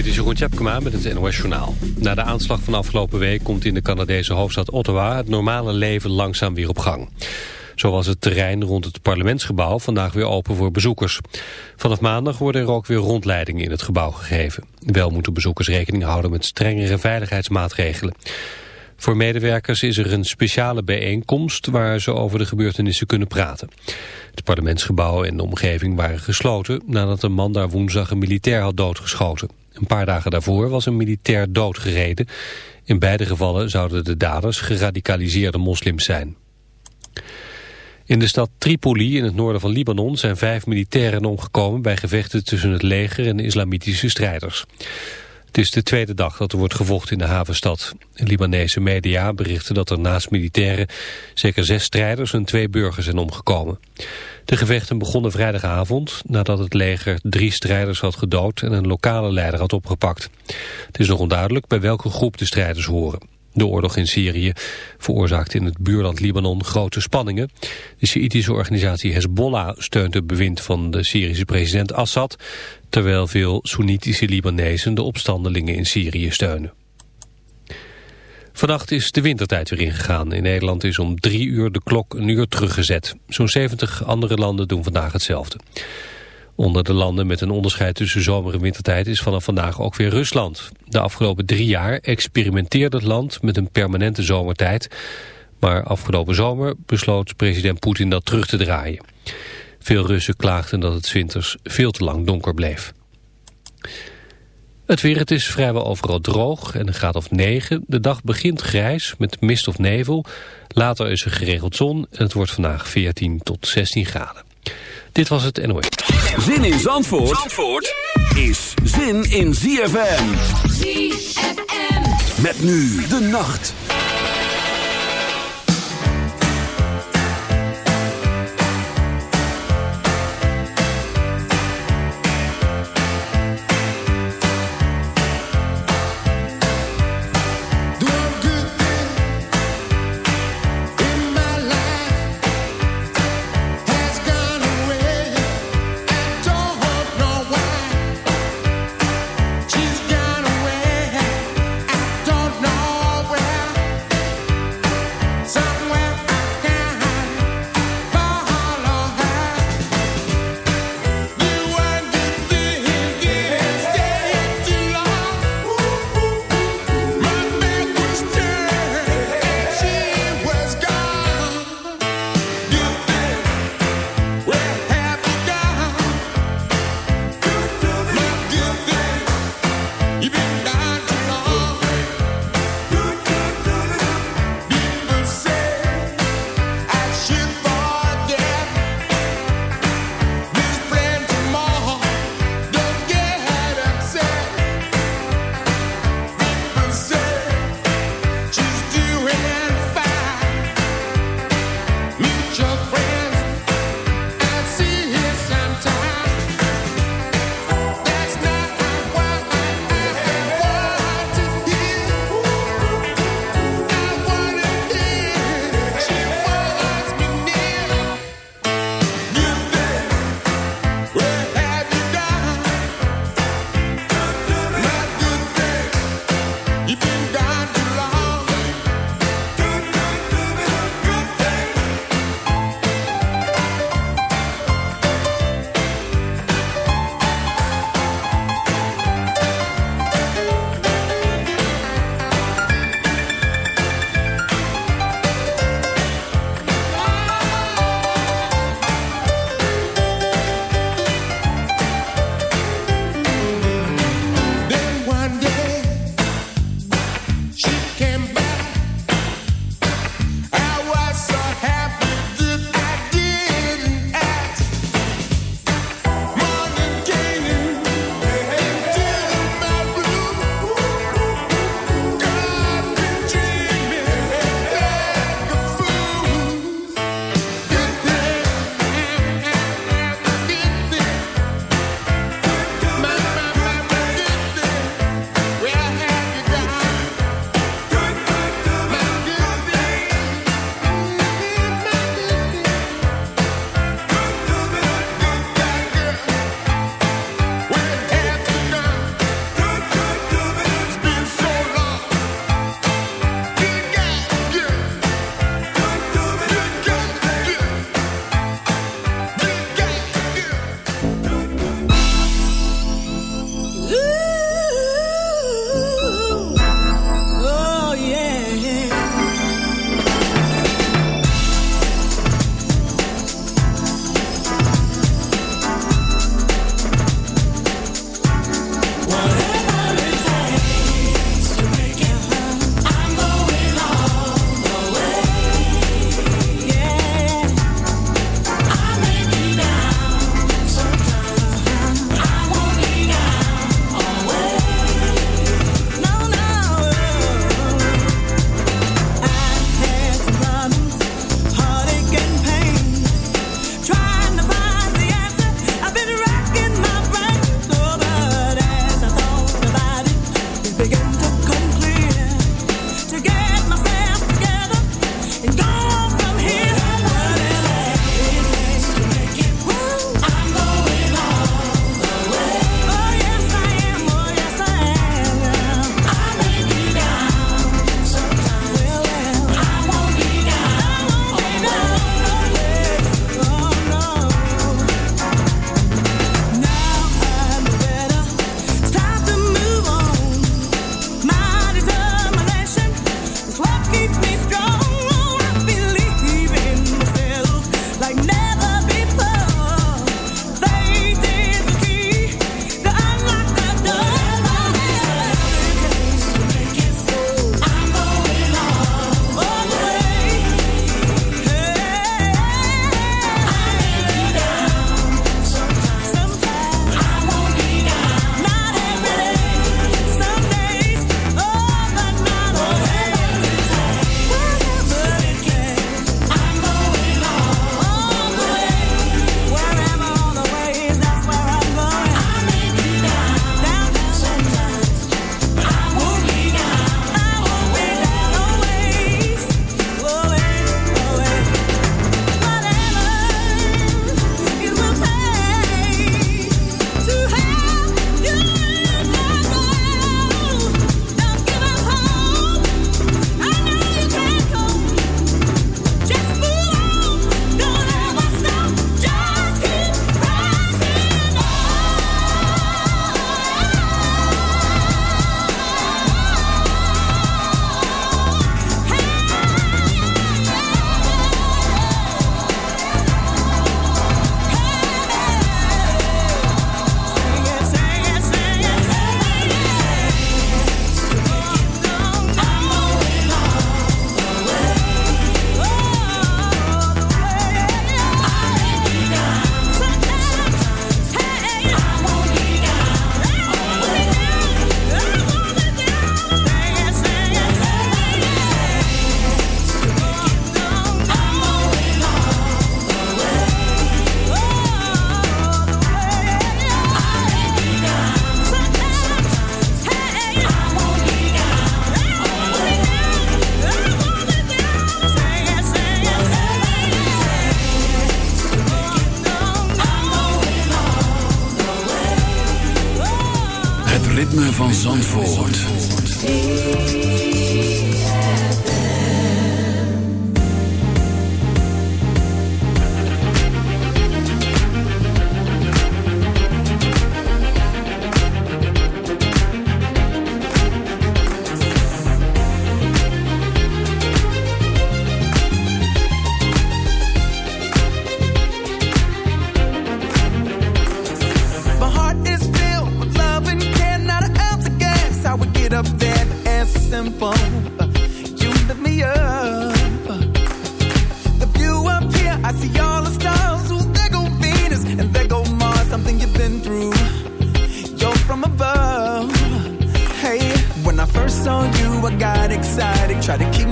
Dit is Jeroen Tjepkema met het NOS Journaal. Na de aanslag van afgelopen week komt in de Canadese hoofdstad Ottawa... het normale leven langzaam weer op gang. Zo was het terrein rond het parlementsgebouw vandaag weer open voor bezoekers. Vanaf maandag worden er ook weer rondleidingen in het gebouw gegeven. Wel moeten bezoekers rekening houden met strengere veiligheidsmaatregelen. Voor medewerkers is er een speciale bijeenkomst waar ze over de gebeurtenissen kunnen praten. Het parlementsgebouw en de omgeving waren gesloten nadat een man daar woensdag een militair had doodgeschoten. Een paar dagen daarvoor was een militair doodgereden. In beide gevallen zouden de daders geradicaliseerde moslims zijn. In de stad Tripoli in het noorden van Libanon zijn vijf militairen omgekomen bij gevechten tussen het leger en islamitische strijders. Het is de tweede dag dat er wordt gevochten in de havenstad. Libanese media berichten dat er naast militairen zeker zes strijders en twee burgers zijn omgekomen. De gevechten begonnen vrijdagavond nadat het leger drie strijders had gedood en een lokale leider had opgepakt. Het is nog onduidelijk bij welke groep de strijders horen. De oorlog in Syrië veroorzaakt in het buurland Libanon grote spanningen. De Sjiitische organisatie Hezbollah steunt het bewind van de Syrische president Assad... terwijl veel Soenitische Libanezen de opstandelingen in Syrië steunen. Vannacht is de wintertijd weer ingegaan. In Nederland is om drie uur de klok een uur teruggezet. Zo'n 70 andere landen doen vandaag hetzelfde. Onder de landen met een onderscheid tussen zomer- en wintertijd is vanaf vandaag ook weer Rusland. De afgelopen drie jaar experimenteerde het land met een permanente zomertijd. Maar afgelopen zomer besloot president Poetin dat terug te draaien. Veel Russen klaagden dat het winters veel te lang donker bleef. Het weer, het is vrijwel overal droog en een graad of 9. De dag begint grijs met mist of nevel. Later is er geregeld zon en het wordt vandaag 14 tot 16 graden. Dit was het NOS. Zin in Zandvoort, Zandvoort is zin in ZFM. ZFM. Met nu de nacht.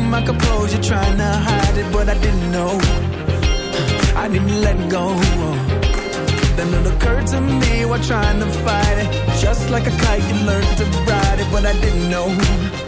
my composure, trying to hide it, but I didn't know. I didn't let go. Then it occurred to me while trying to fight it. Just like a kite, you learned to ride it, but I didn't know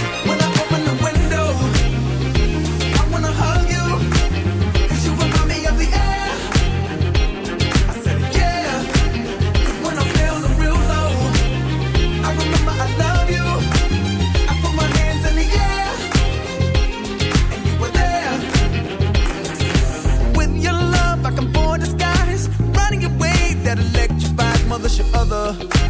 lover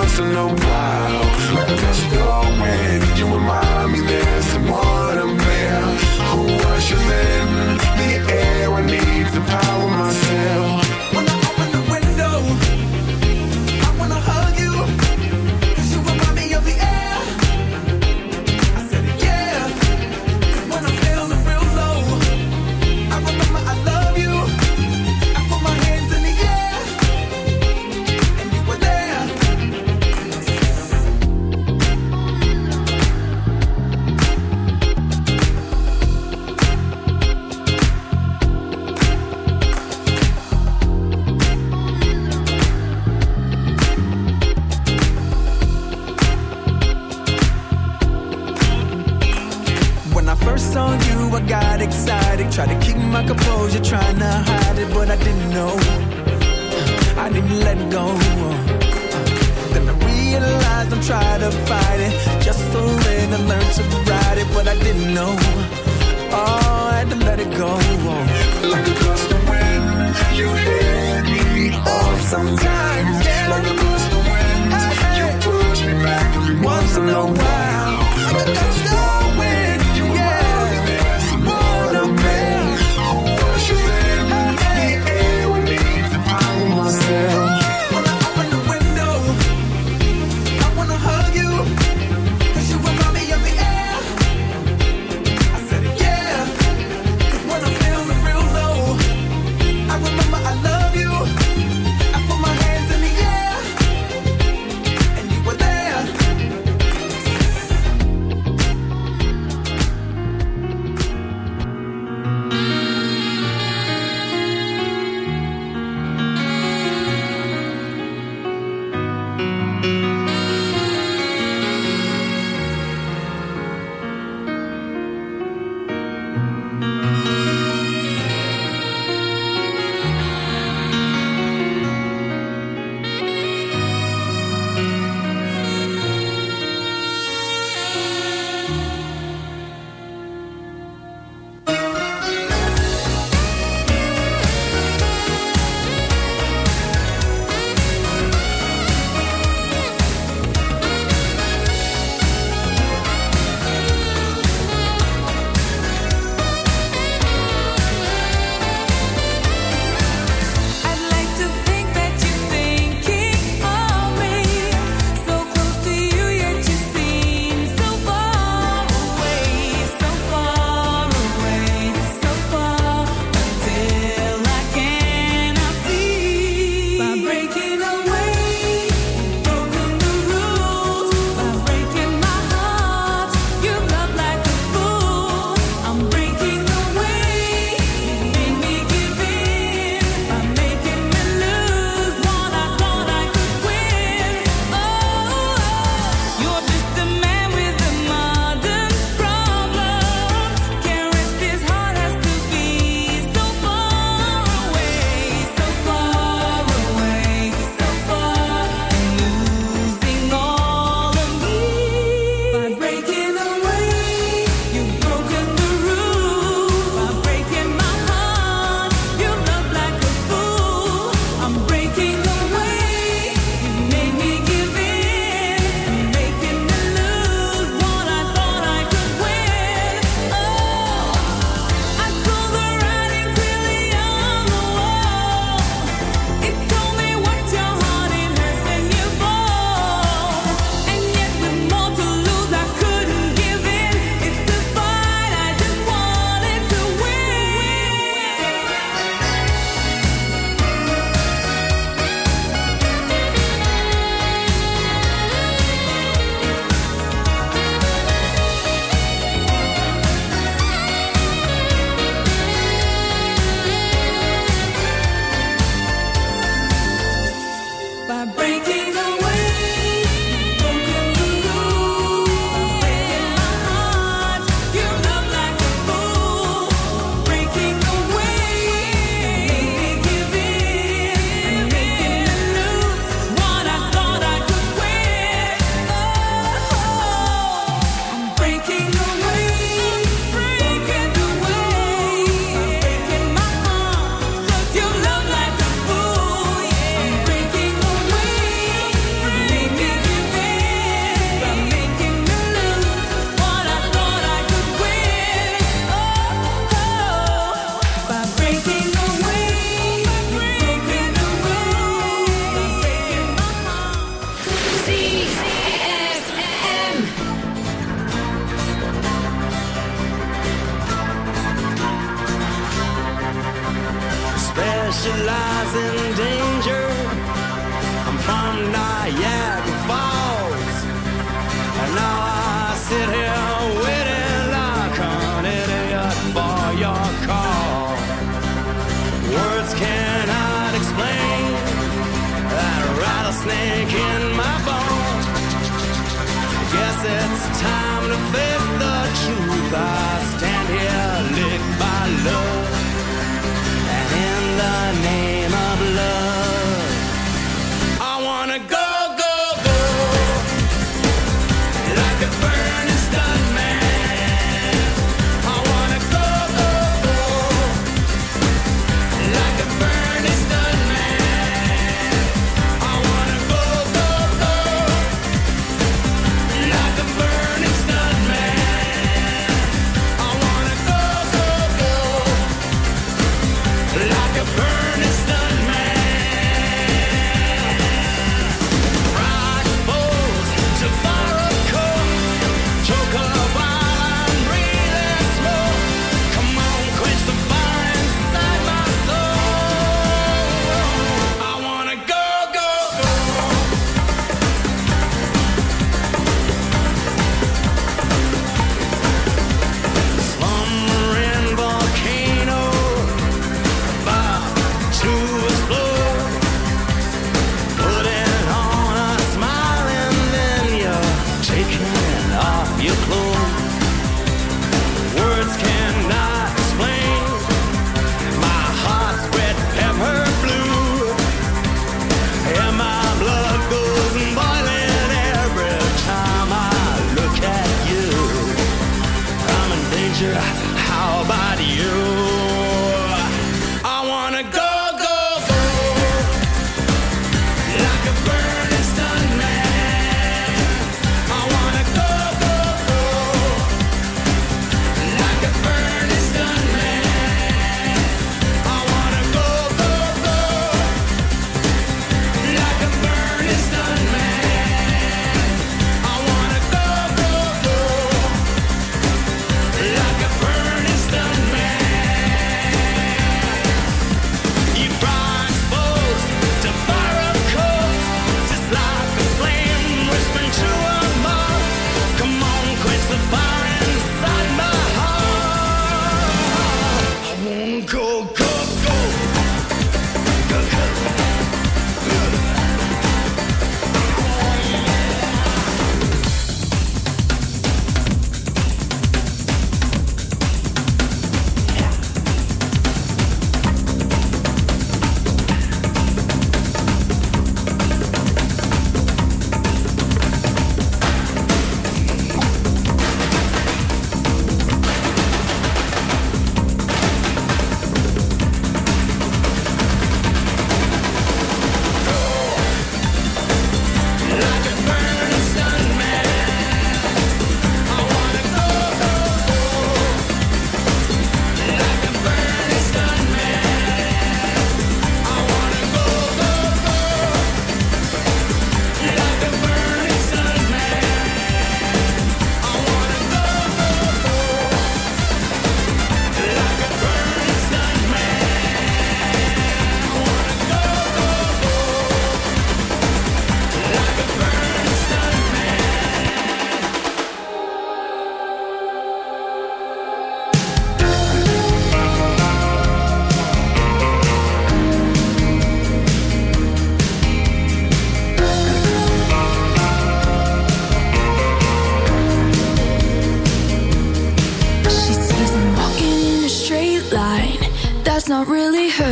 once in a while. Let's go. words cannot explain that rattlesnake in my bones. Guess it's time to face the truth. I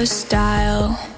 style.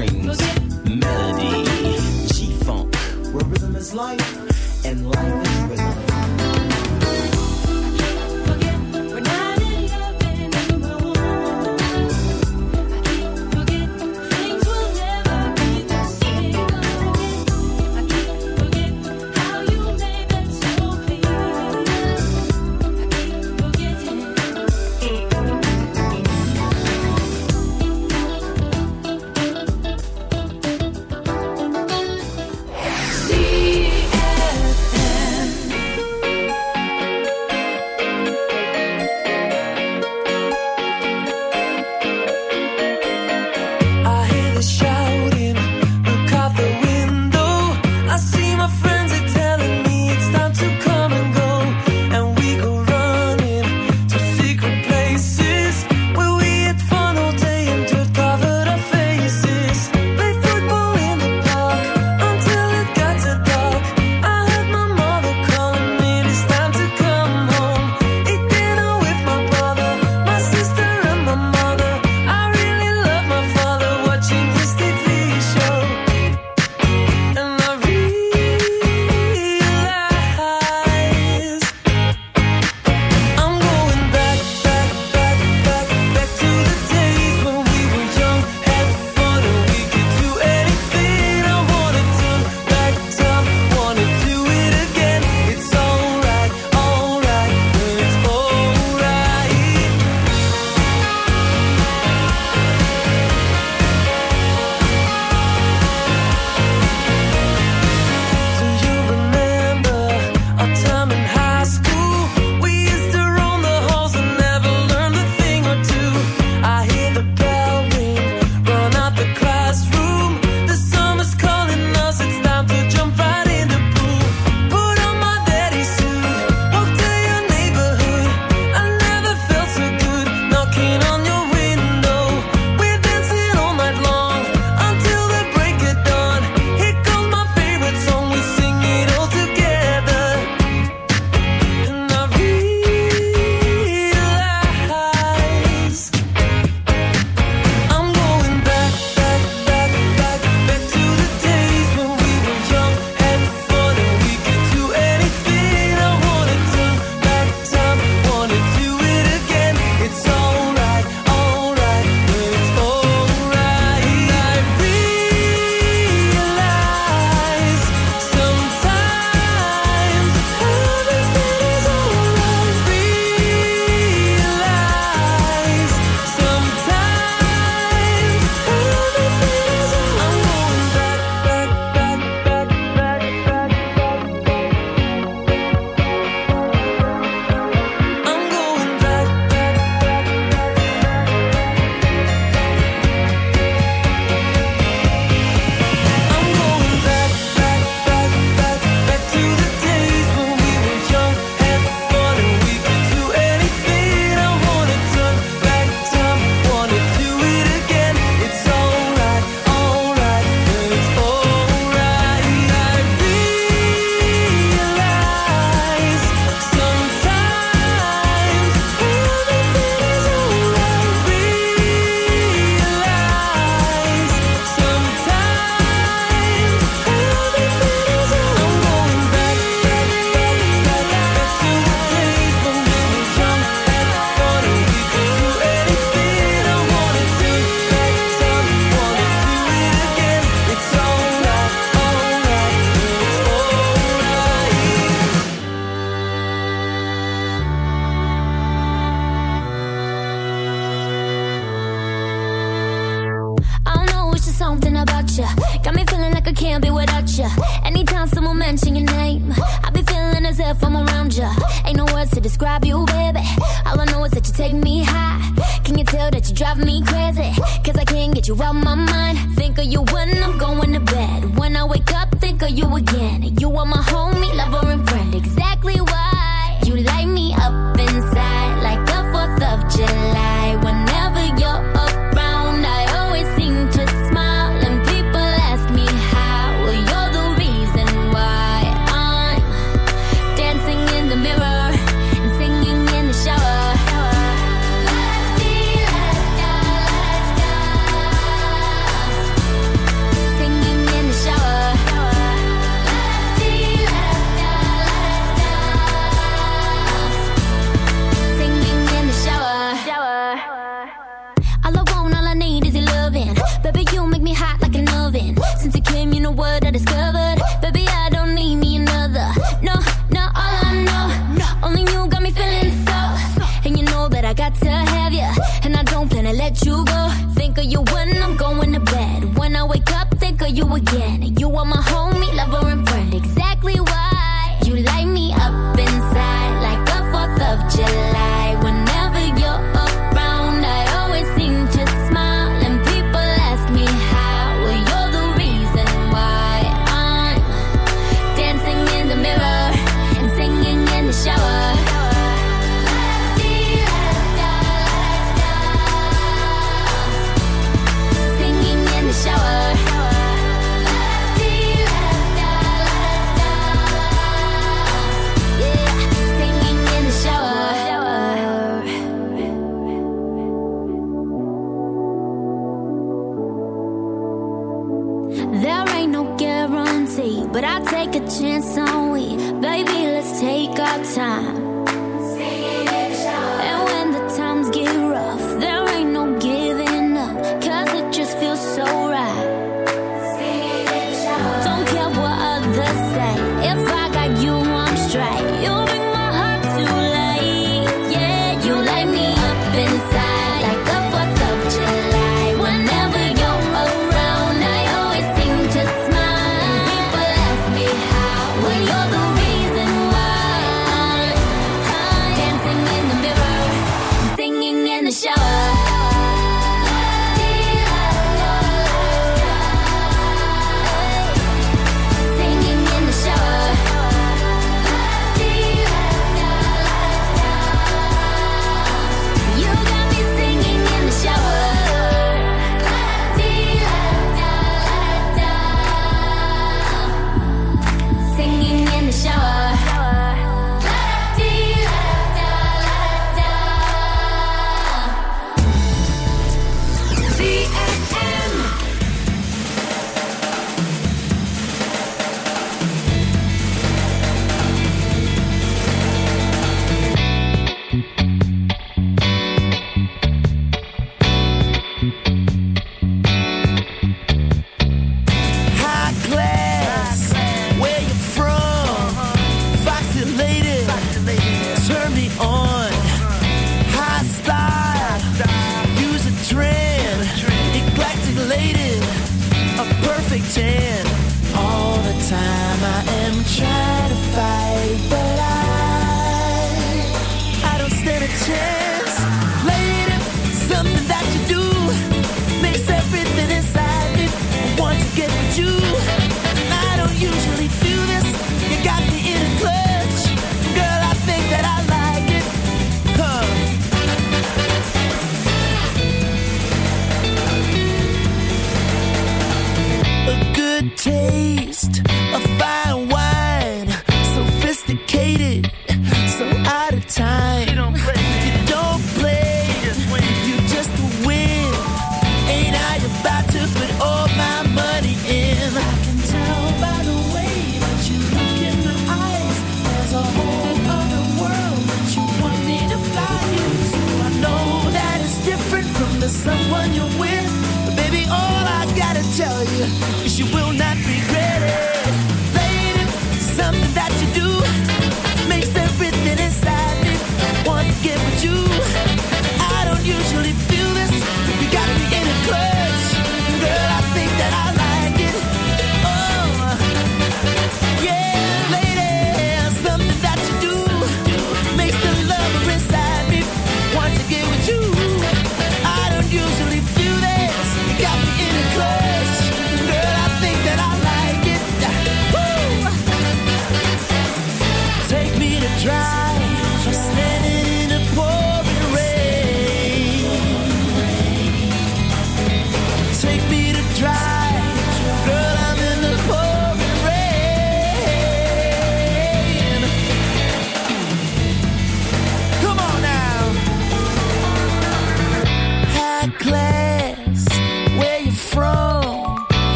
Dreams.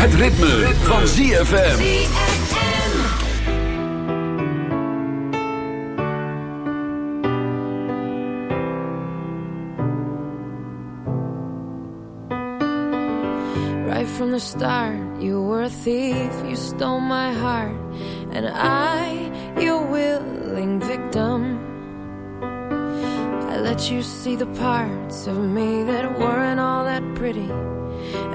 Het ritme, ritme. van ZFM. Right from the start, you were a thief, you stole my heart. And I, your willing victim. I let you see the parts of me that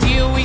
deal we